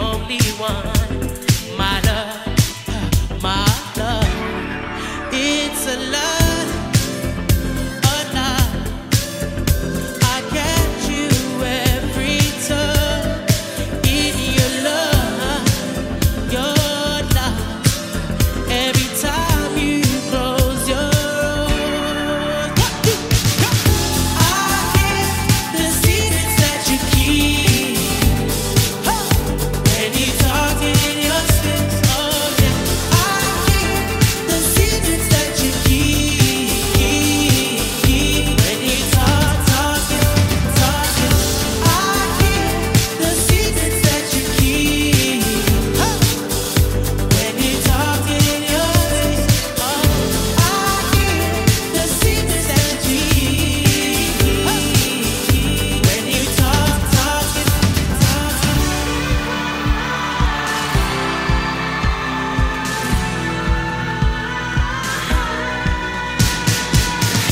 only one.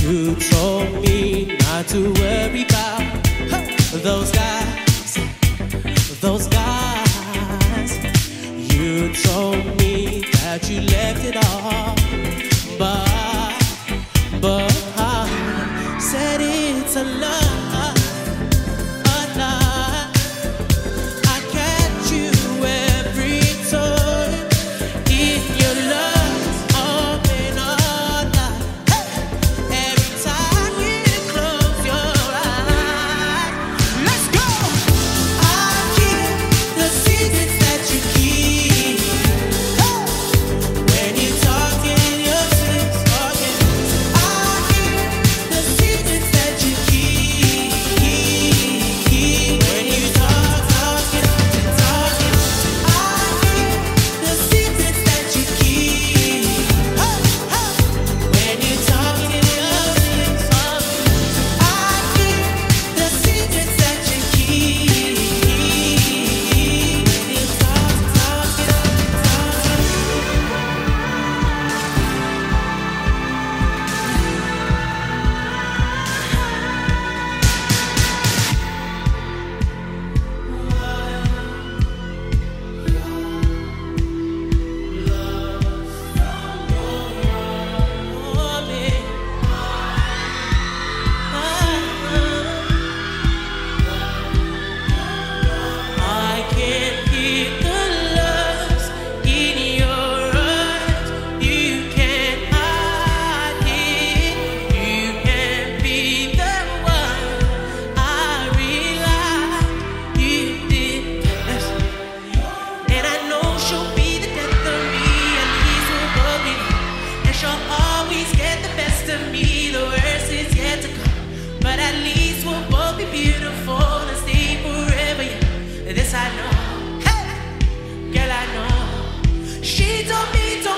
You told me not to worry about those guys, those guys. You told me that you left it all. don't need, don't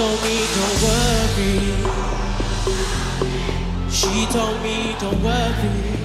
She told me don't worry. She told me don't worry.